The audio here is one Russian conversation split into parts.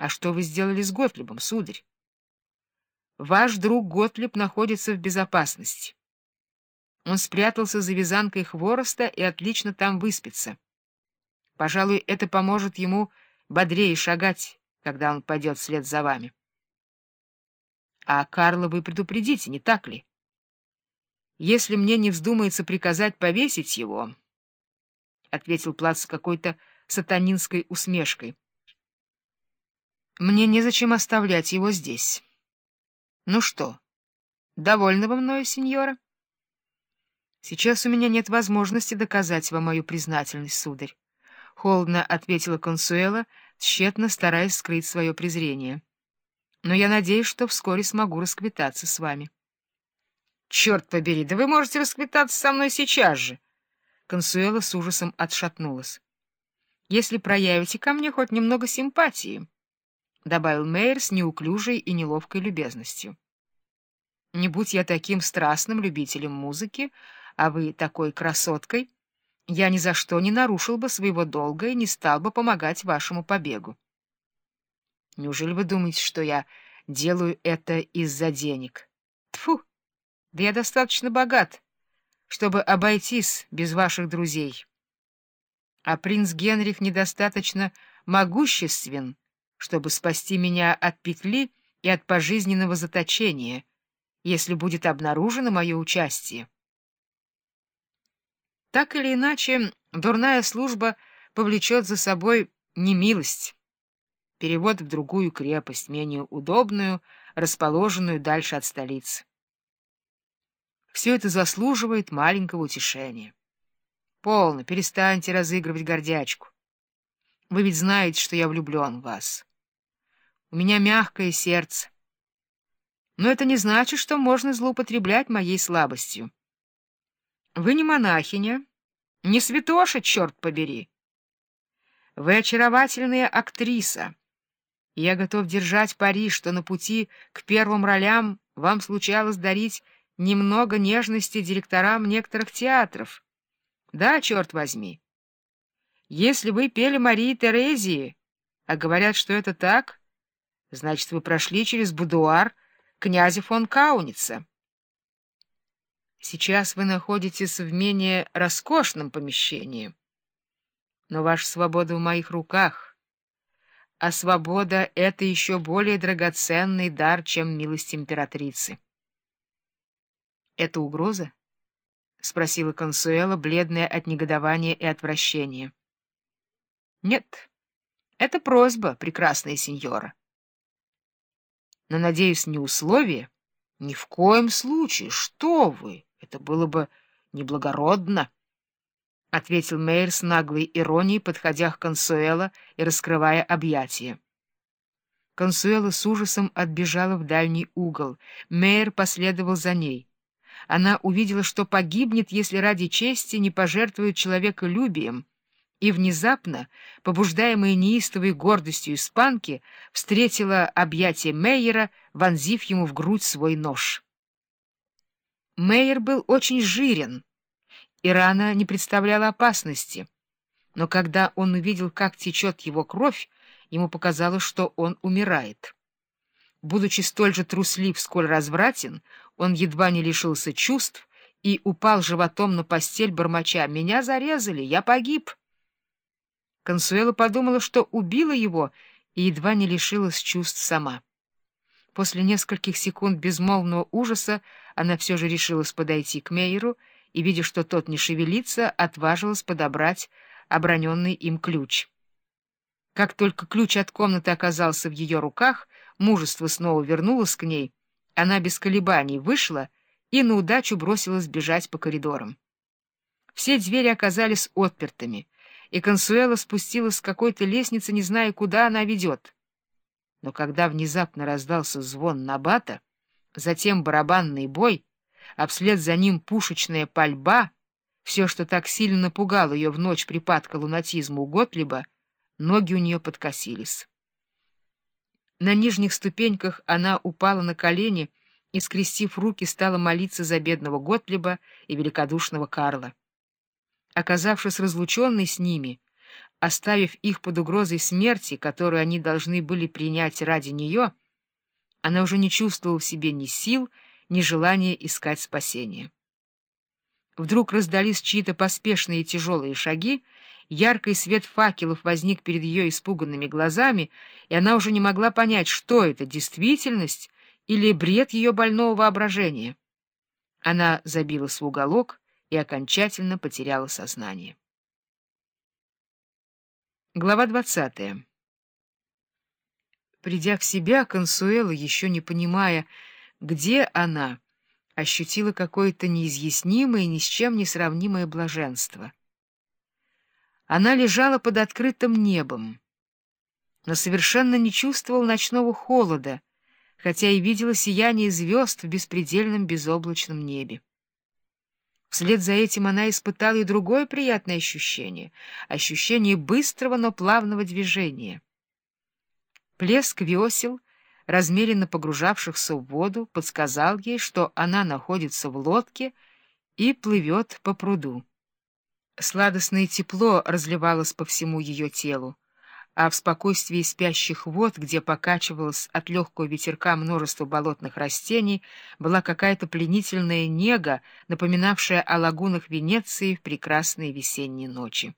А что вы сделали с Готлибом, сударь? Ваш друг Готлиб находится в безопасности. Он спрятался за вязанкой хвороста и отлично там выспится. Пожалуй, это поможет ему бодрее шагать, когда он пойдет вслед за вами. А Карла вы предупредите, не так ли? Если мне не вздумается приказать повесить его, — ответил Плац с какой-то сатанинской усмешкой, — мне незачем оставлять его здесь. Ну что, довольны вы мною, сеньора? Сейчас у меня нет возможности доказать вам мою признательность, сударь. Холодно ответила Консуэла, тщетно стараясь скрыть свое презрение. Но я надеюсь, что вскоре смогу расквитаться с вами. Черт побери, да вы можете расквитаться со мной сейчас же. Консуэла с ужасом отшатнулась. Если проявите ко мне хоть немного симпатии, — добавил Мейер с неуклюжей и неловкой любезностью. Не будь я таким страстным любителем музыки, а вы такой красоткой, я ни за что не нарушил бы своего долга и не стал бы помогать вашему побегу. Неужели вы думаете, что я делаю это из-за денег? Тфу! Да я достаточно богат, чтобы обойтись без ваших друзей. А принц Генрих недостаточно могуществен, чтобы спасти меня от петли и от пожизненного заточения, если будет обнаружено мое участие. Так или иначе, дурная служба повлечет за собой немилость, перевод в другую крепость, менее удобную, расположенную дальше от столицы. Все это заслуживает маленького утешения. Полно, перестаньте разыгрывать гордячку. Вы ведь знаете, что я влюблен в вас. У меня мягкое сердце. Но это не значит, что можно злоупотреблять моей слабостью. Вы не монахиня, не святоша, черт побери. Вы очаровательная актриса. Я готов держать пари, что на пути к первым ролям вам случалось дарить немного нежности директорам некоторых театров. Да, черт возьми. Если вы пели Марии Терезии, а говорят, что это так, значит, вы прошли через будуар князя фон Кауница. Сейчас вы находитесь в менее роскошном помещении, но ваша свобода в моих руках, а свобода — это еще более драгоценный дар, чем милость императрицы. — Это угроза? — спросила Консуэла, бледная от негодования и отвращения. — Нет, это просьба, прекрасная сеньора. Но, надеюсь, не условие? Ни в коем случае. Что вы? Это было бы неблагородно, — ответил Мейер с наглой иронией, подходя к Консуэла и раскрывая объятия. Консуэла с ужасом отбежала в дальний угол. Мейер последовал за ней. Она увидела, что погибнет, если ради чести не пожертвует человеколюбием, и внезапно, побуждаемая неистовой гордостью испанки, встретила объятие Мейера, вонзив ему в грудь свой нож. Мейер был очень жирен, и рана не представляла опасности. Но когда он увидел, как течет его кровь, ему показалось, что он умирает. Будучи столь же труслив, сколь развратен, он едва не лишился чувств и упал животом на постель, бормоча «Меня зарезали, я погиб». Консуэла подумала, что убила его, и едва не лишилась чувств сама. После нескольких секунд безмолвного ужаса она все же решилась подойти к Мейеру и, видя, что тот не шевелится, отважилась подобрать оброненный им ключ. Как только ключ от комнаты оказался в ее руках, мужество снова вернулось к ней, она без колебаний вышла и на удачу бросилась бежать по коридорам. Все двери оказались отпертыми, и Консуэла спустилась с какой-то лестницы, не зная, куда она ведет. Но когда внезапно раздался звон набата, затем барабанный бой, а вслед за ним пушечная пальба, все, что так сильно напугало ее в ночь припадка лунатизма у Готлиба, ноги у нее подкосились. На нижних ступеньках она упала на колени и, скрестив руки, стала молиться за бедного Готлиба и великодушного Карла. Оказавшись разлученной с ними, оставив их под угрозой смерти, которую они должны были принять ради нее, она уже не чувствовала в себе ни сил, ни желания искать спасения. Вдруг раздались чьи-то поспешные тяжелые шаги, яркий свет факелов возник перед ее испуганными глазами, и она уже не могла понять, что это, действительность или бред ее больного воображения. Она забилась в уголок и окончательно потеряла сознание. Глава двадцатая. Придя в себя, Консуэла, еще не понимая, где она, ощутила какое-то неизъяснимое, ни с чем не сравнимое блаженство. Она лежала под открытым небом, но совершенно не чувствовала ночного холода, хотя и видела сияние звезд в беспредельном безоблачном небе. Вслед за этим она испытала и другое приятное ощущение — ощущение быстрого, но плавного движения. Плеск весел, размеренно погружавшихся в воду, подсказал ей, что она находится в лодке и плывет по пруду. Сладостное тепло разливалось по всему ее телу а в спокойствии спящих вод, где покачивалось от легкого ветерка множество болотных растений, была какая-то пленительная нега, напоминавшая о лагунах Венеции в прекрасные весенние ночи.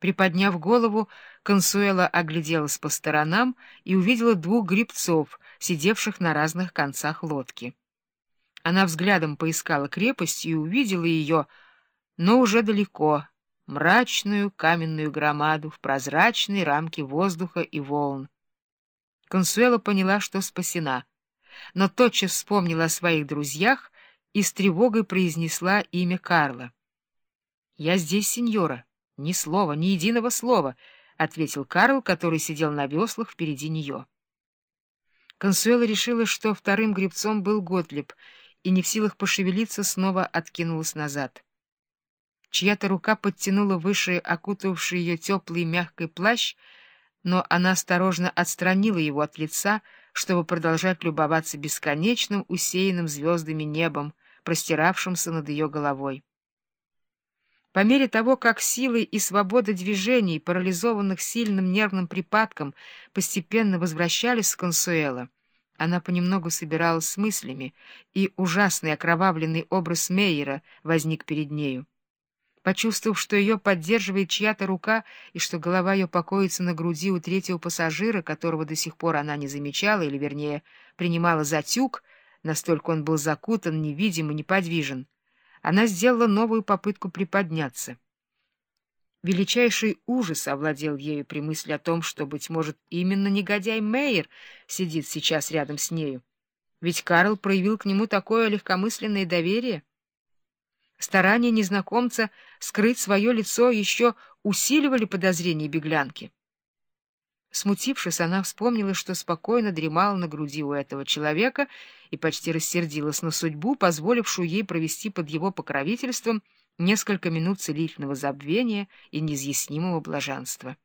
Приподняв голову, Консуэла огляделась по сторонам и увидела двух грибцов, сидевших на разных концах лодки. Она взглядом поискала крепость и увидела ее, но уже далеко, мрачную каменную громаду в прозрачной рамке воздуха и волн. Консуэла поняла, что спасена, но тотчас вспомнила о своих друзьях и с тревогой произнесла имя Карла. — Я здесь, сеньора. Ни слова, ни единого слова, — ответил Карл, который сидел на веслах впереди нее. Консуэла решила, что вторым гребцом был Готлиб, и не в силах пошевелиться, снова откинулась назад. Чья-то рука подтянула выше окутавший ее теплый мягкий плащ, но она осторожно отстранила его от лица, чтобы продолжать любоваться бесконечным, усеянным звездами небом, простиравшимся над ее головой. По мере того, как силы и свобода движений, парализованных сильным нервным припадком, постепенно возвращались с Консуэла, она понемногу собиралась с мыслями, и ужасный окровавленный образ Мейера возник перед нею. Почувствовав, что ее поддерживает чья-то рука и что голова ее покоится на груди у третьего пассажира, которого до сих пор она не замечала, или, вернее, принимала за тюк, настолько он был закутан, невидим и неподвижен, она сделала новую попытку приподняться. Величайший ужас овладел ею при мысли о том, что, быть может, именно негодяй Мейер сидит сейчас рядом с нею. Ведь Карл проявил к нему такое легкомысленное доверие. Старания незнакомца скрыть свое лицо еще усиливали подозрения беглянки. Смутившись, она вспомнила, что спокойно дремала на груди у этого человека и почти рассердилась на судьбу, позволившую ей провести под его покровительством несколько минут целительного забвения и неизъяснимого блаженства.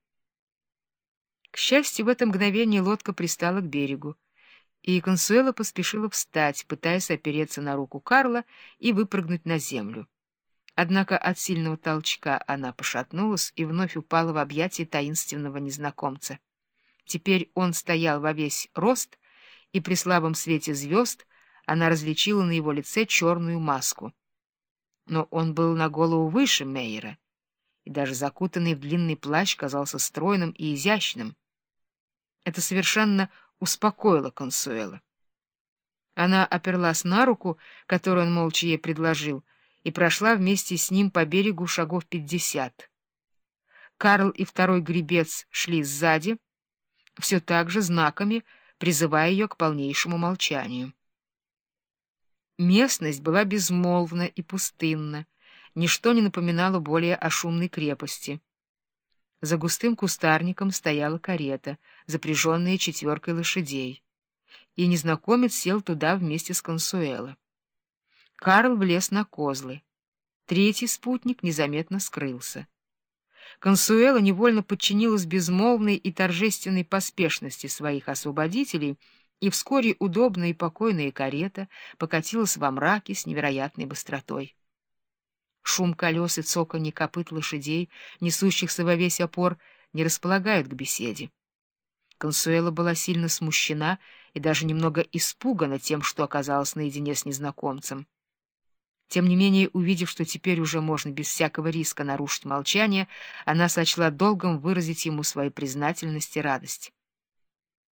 К счастью, в это мгновение лодка пристала к берегу и Консуэла поспешила встать, пытаясь опереться на руку Карла и выпрыгнуть на землю. Однако от сильного толчка она пошатнулась и вновь упала в объятия таинственного незнакомца. Теперь он стоял во весь рост, и при слабом свете звезд она различила на его лице черную маску. Но он был на голову выше Мейера, и даже закутанный в длинный плащ казался стройным и изящным. Это совершенно успокоила Консуэла. Она оперлась на руку, которую он молча ей предложил, и прошла вместе с ним по берегу шагов пятьдесят. Карл и второй гребец шли сзади, все так же знаками призывая ее к полнейшему молчанию. Местность была безмолвна и пустынна, ничто не напоминало более о шумной крепости. За густым кустарником стояла карета, запряженная четверкой лошадей, и незнакомец сел туда вместе с Консуэло. Карл влез на козлы. Третий спутник незаметно скрылся. Консуэла невольно подчинилась безмолвной и торжественной поспешности своих освободителей, и вскоре удобная и покойная карета покатилась во мраке с невероятной быстротой. Шум колес и цоканье копыт лошадей, несущихся во весь опор, не располагают к беседе. Консуэла была сильно смущена и даже немного испугана тем, что оказалась наедине с незнакомцем. Тем не менее, увидев, что теперь уже можно без всякого риска нарушить молчание, она сочла долгом выразить ему свою признательность и радость.